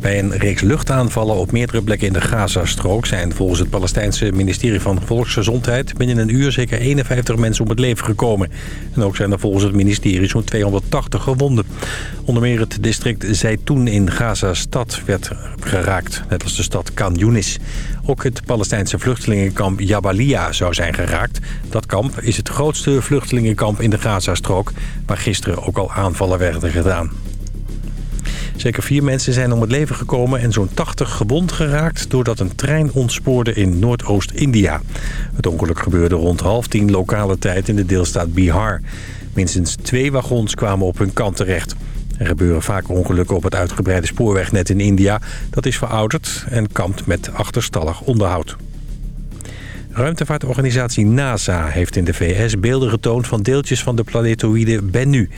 Bij een reeks luchtaanvallen op meerdere plekken in de Gazastrook... zijn volgens het Palestijnse ministerie van Volksgezondheid... binnen een uur zeker 51 mensen om het leven gekomen. En ook zijn er volgens het ministerie zo'n 280 gewonden. Onder meer het district Zaytoun in Gaza-stad werd geraakt. Net als de stad Khan Yunis. Ook het Palestijnse vluchtelingenkamp Jabalia zou zijn geraakt. Dat kamp is het grootste vluchtelingenkamp in de Gazastrook... waar gisteren ook al aanvallen werden gedaan. Zeker vier mensen zijn om het leven gekomen en zo'n 80 gewond geraakt... doordat een trein ontspoorde in Noordoost-India. Het ongeluk gebeurde rond half tien lokale tijd in de deelstaat Bihar. Minstens twee wagons kwamen op hun kant terecht. Er gebeuren vaak ongelukken op het uitgebreide spoorwegnet in India. Dat is verouderd en kampt met achterstallig onderhoud. Ruimtevaartorganisatie NASA heeft in de VS beelden getoond van deeltjes van de planetoïde Bennu.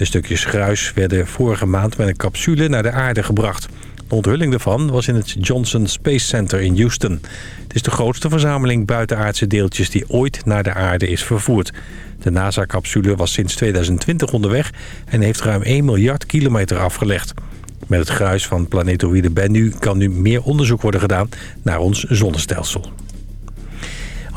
De stukjes gruis werden vorige maand met een capsule naar de aarde gebracht. De onthulling daarvan was in het Johnson Space Center in Houston. Het is de grootste verzameling buitenaardse deeltjes die ooit naar de aarde is vervoerd. De NASA-capsule was sinds 2020 onderweg en heeft ruim 1 miljard kilometer afgelegd. Met het gruis van planetoïde Bennu kan nu meer onderzoek worden gedaan naar ons zonnestelsel.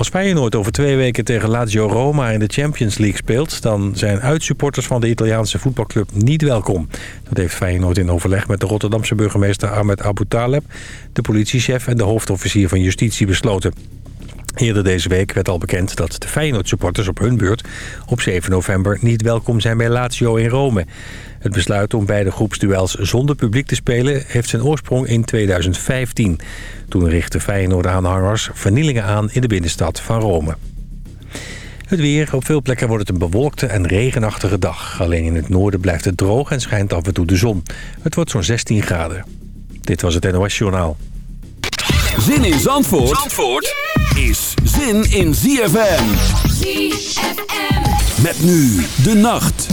Als Feyenoord over twee weken tegen Lazio Roma in de Champions League speelt... dan zijn uitsupporters van de Italiaanse voetbalclub niet welkom. Dat heeft Feyenoord in overleg met de Rotterdamse burgemeester Ahmed Abu Taleb... de politiechef en de hoofdofficier van justitie besloten. Eerder deze week werd al bekend dat de Feyenoord-supporters op hun beurt... op 7 november niet welkom zijn bij Lazio in Rome. Het besluit om beide groepsduels zonder publiek te spelen... heeft zijn oorsprong in 2015. Toen richtten Feyenoord-aanhangers vernielingen aan in de binnenstad van Rome. Het weer. Op veel plekken wordt het een bewolkte en regenachtige dag. Alleen in het noorden blijft het droog en schijnt af en toe de zon. Het wordt zo'n 16 graden. Dit was het NOS Journaal. Zin in Zandvoort, Zandvoort is zin in ZFM. ZFM. Met nu de nacht.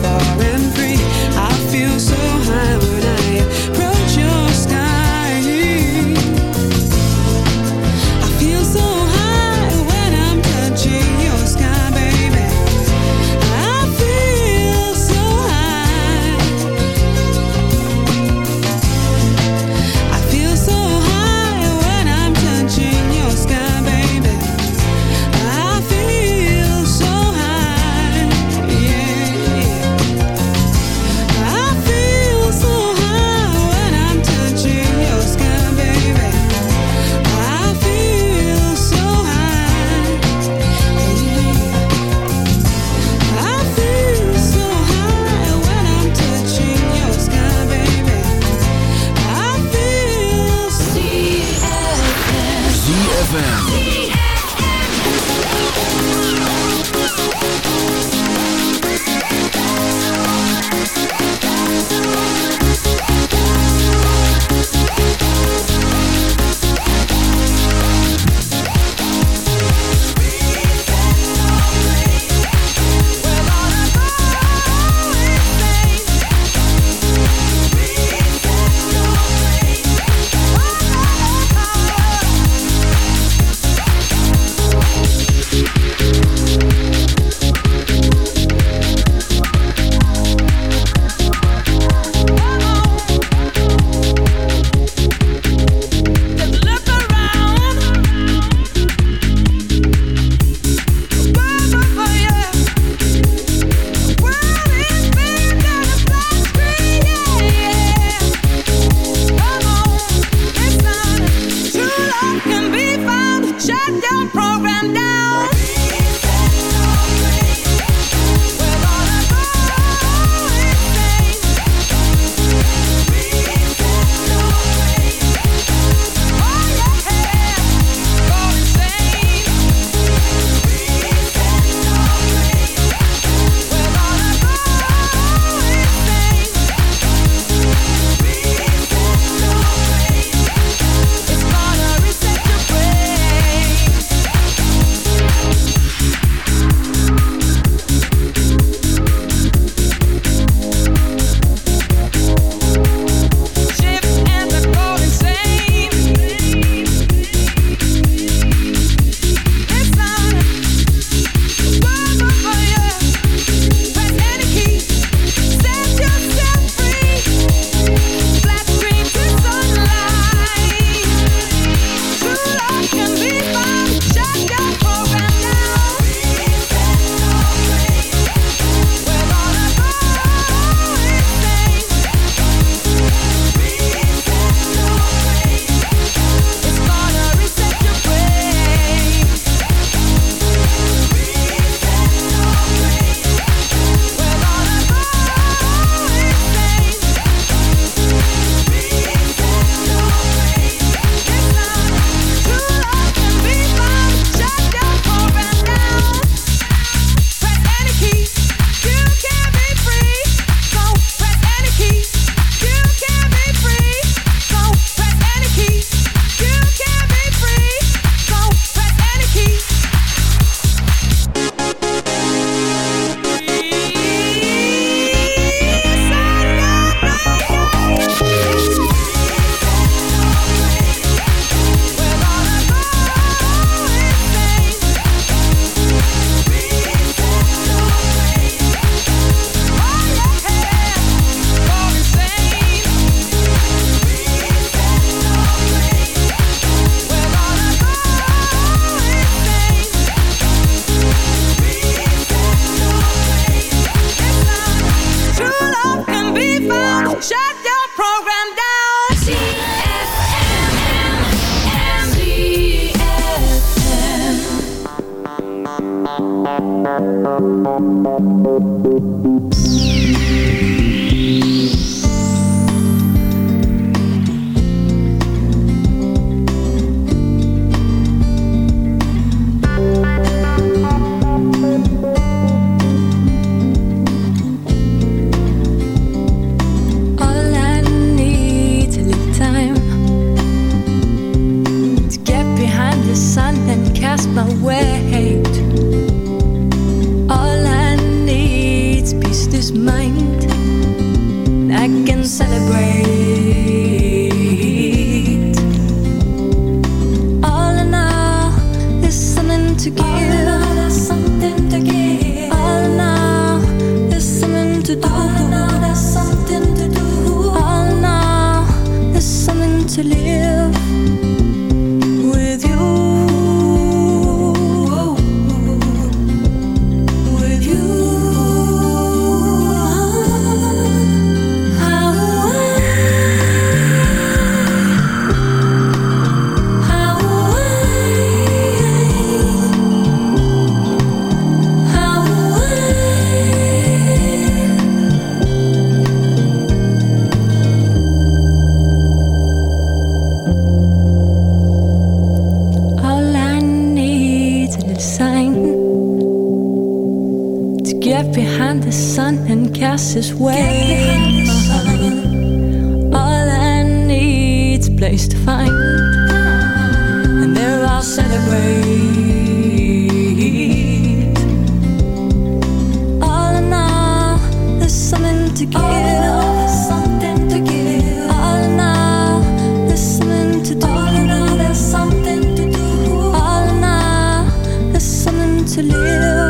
far and something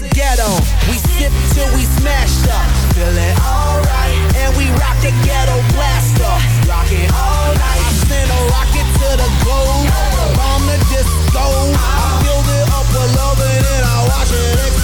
the ghetto. We sip till we smashed up. feel it alright. And we rock the ghetto blaster. rock it all night. I send a rocket to the globe. Bomb the disco. I build it up with love and then I watch it explode.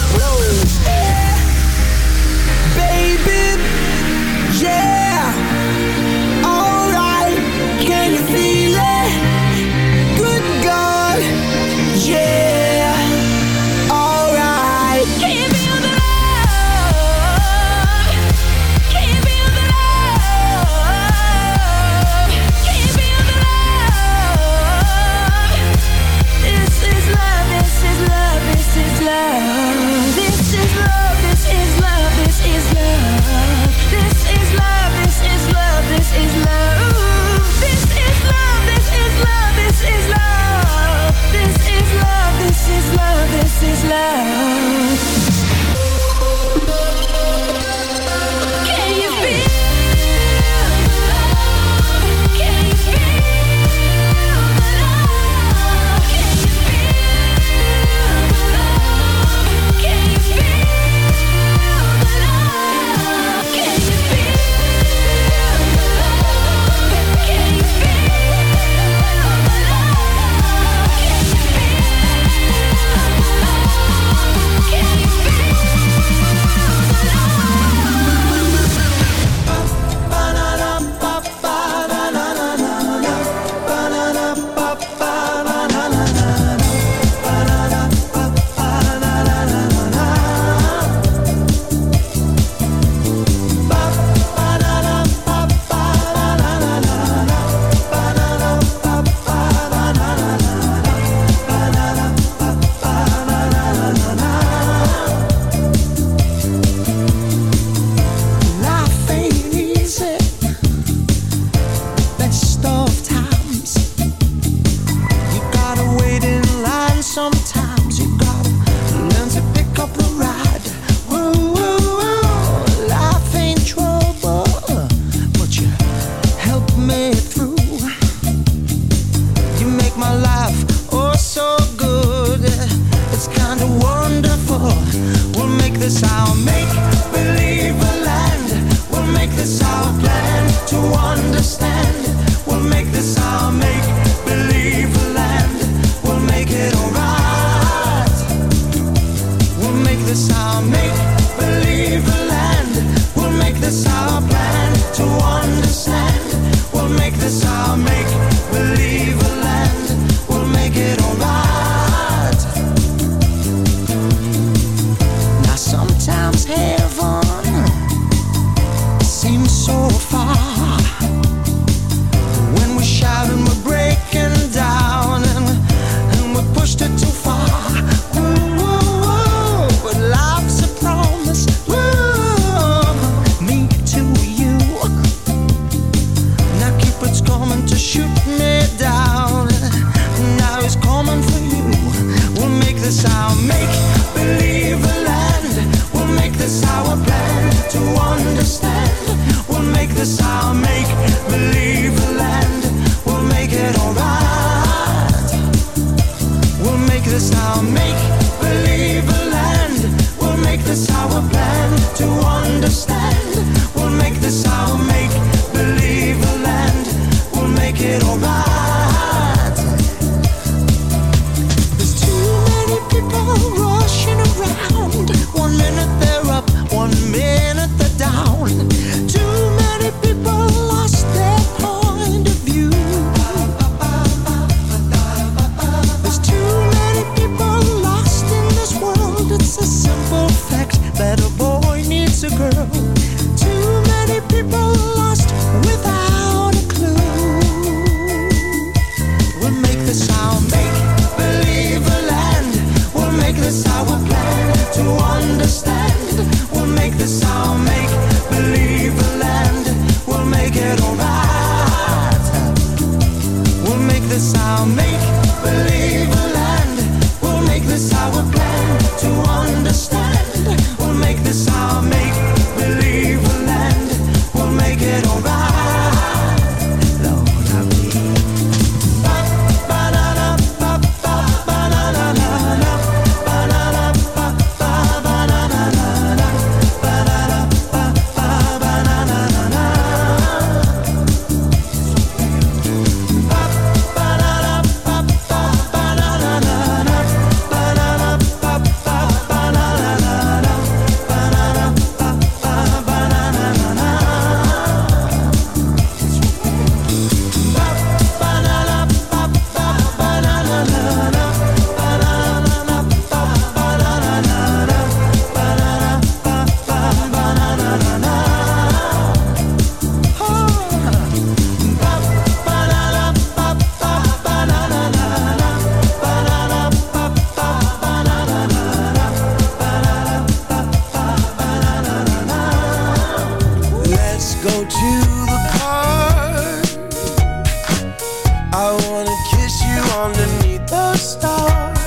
I wanna kiss you underneath the stars.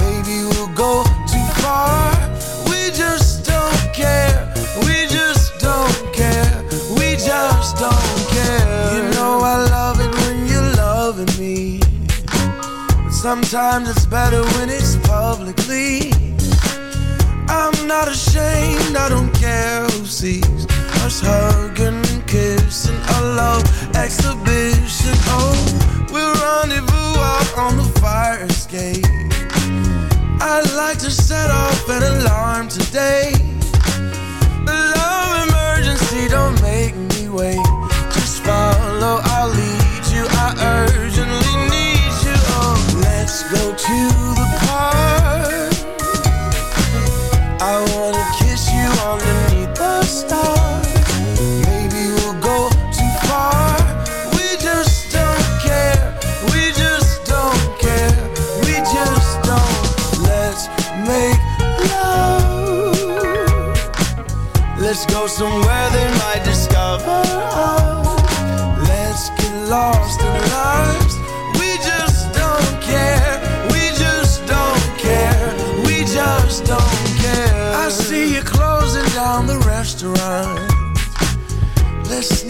Maybe we'll go too far. We just don't care. We just don't care. We just don't care. You know I love it when you're loving me. But sometimes it's better when it's publicly. I'm not ashamed, I don't care who sees us hugging kissing a love exhibition. Oh, we'll rendezvous out on the fire escape. I'd like to set off an alarm today. A love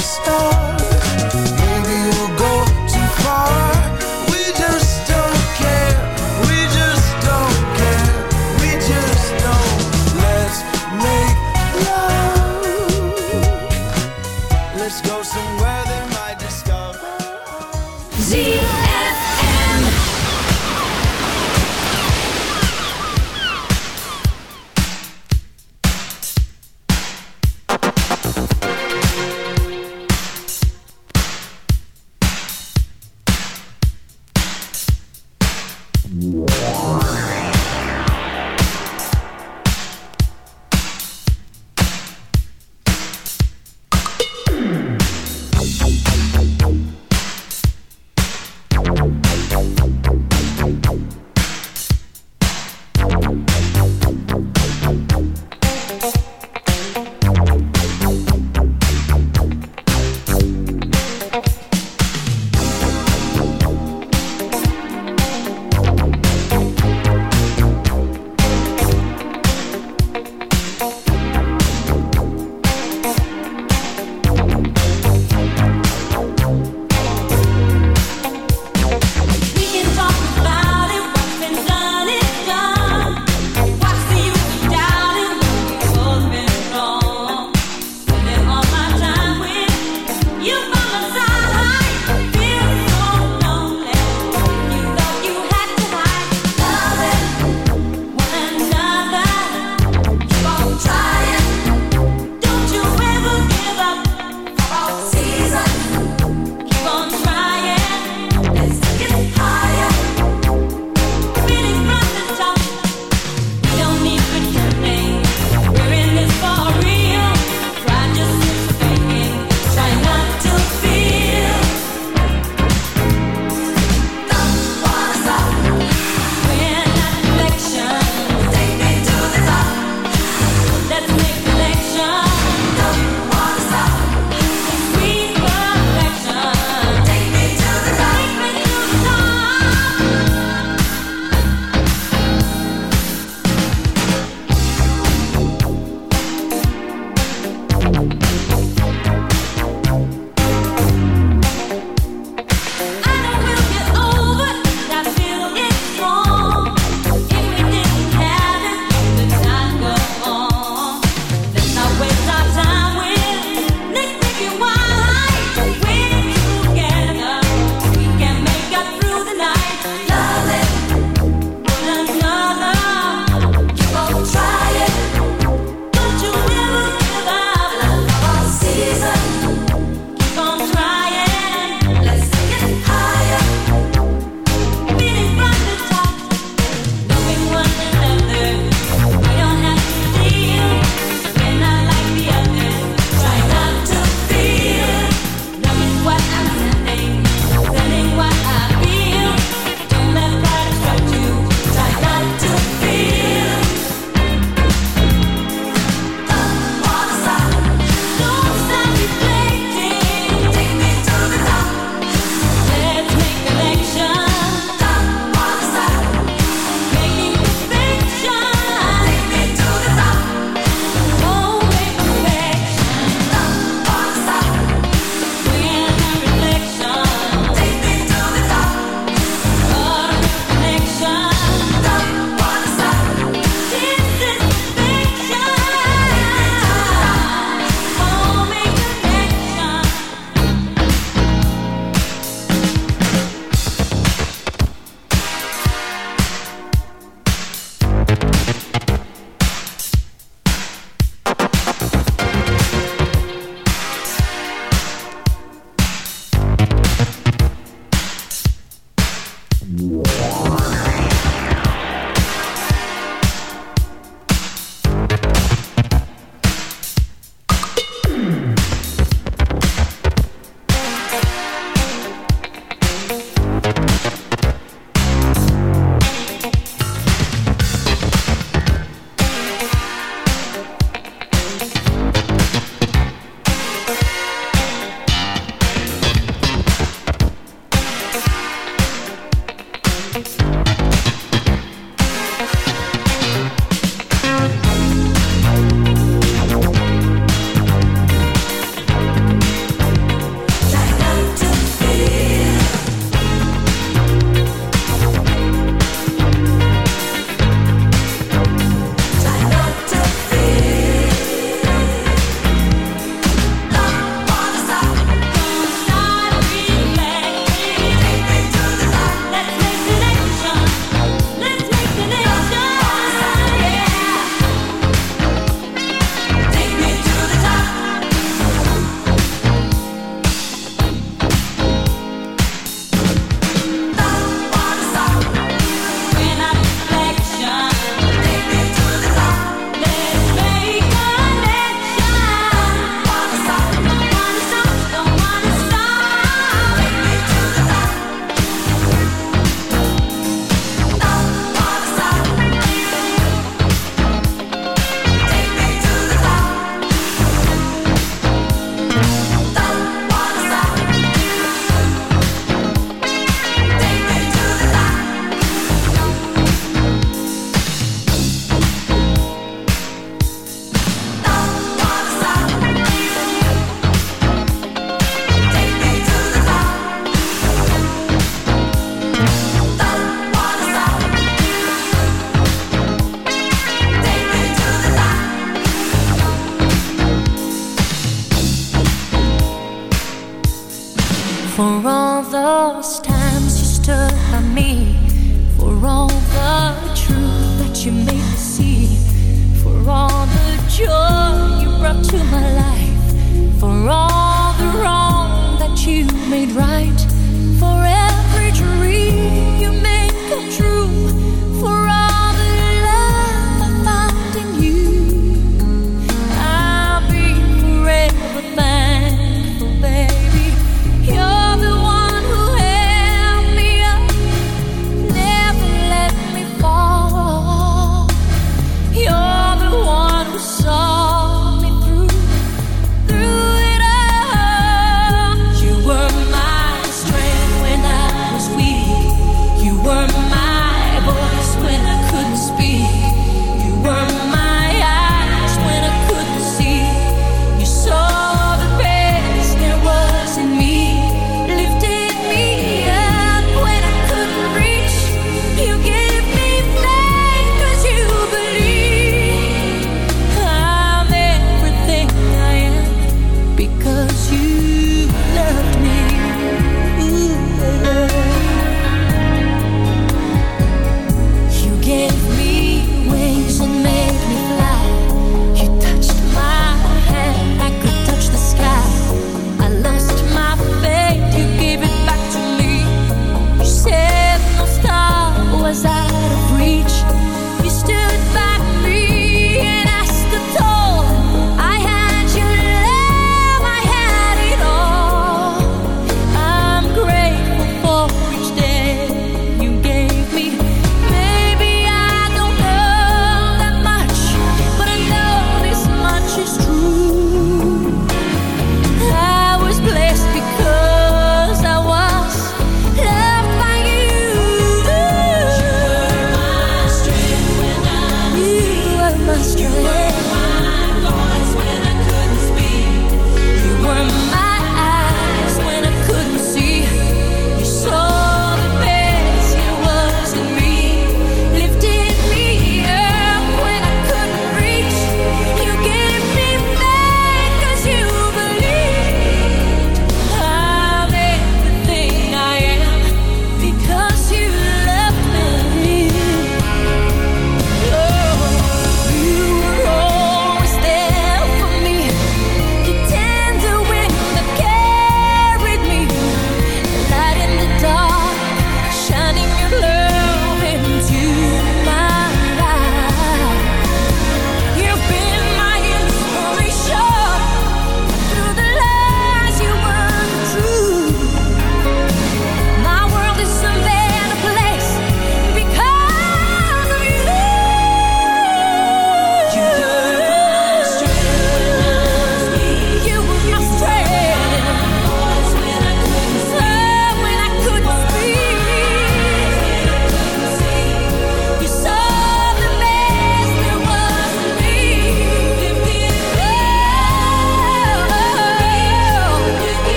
underneath